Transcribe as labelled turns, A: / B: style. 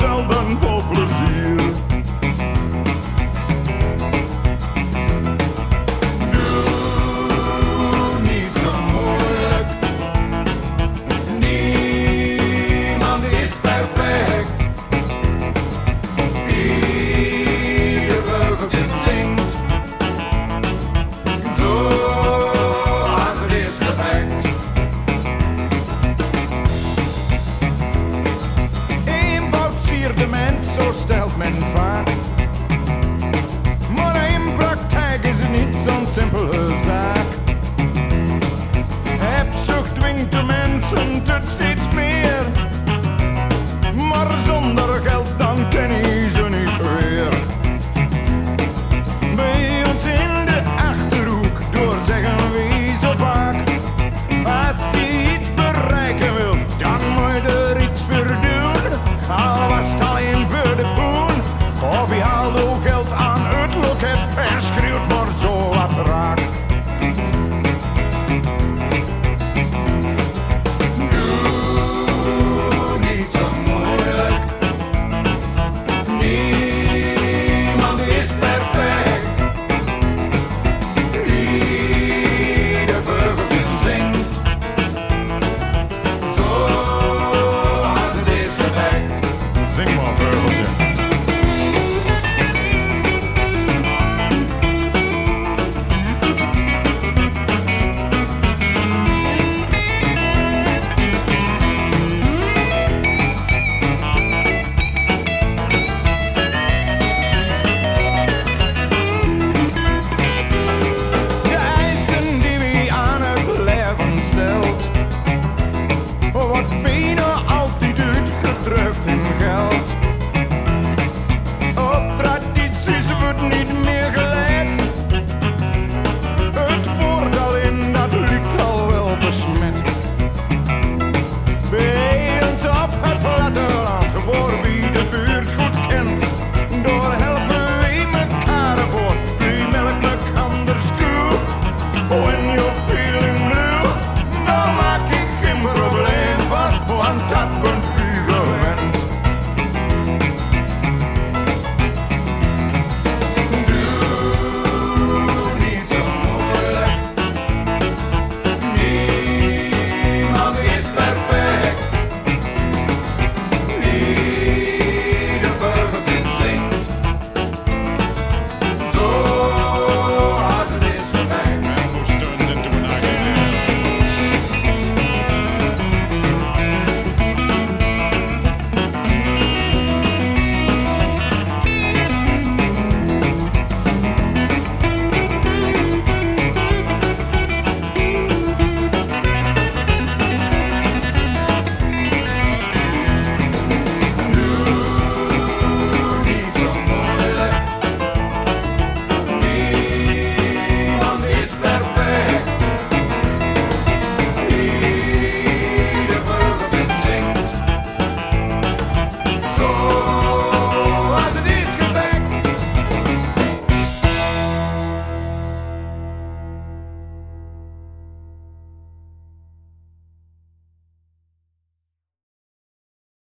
A: shall unfold. testament, so stelt men finding. More Imbrach Tigers in its own simple as that. lead me.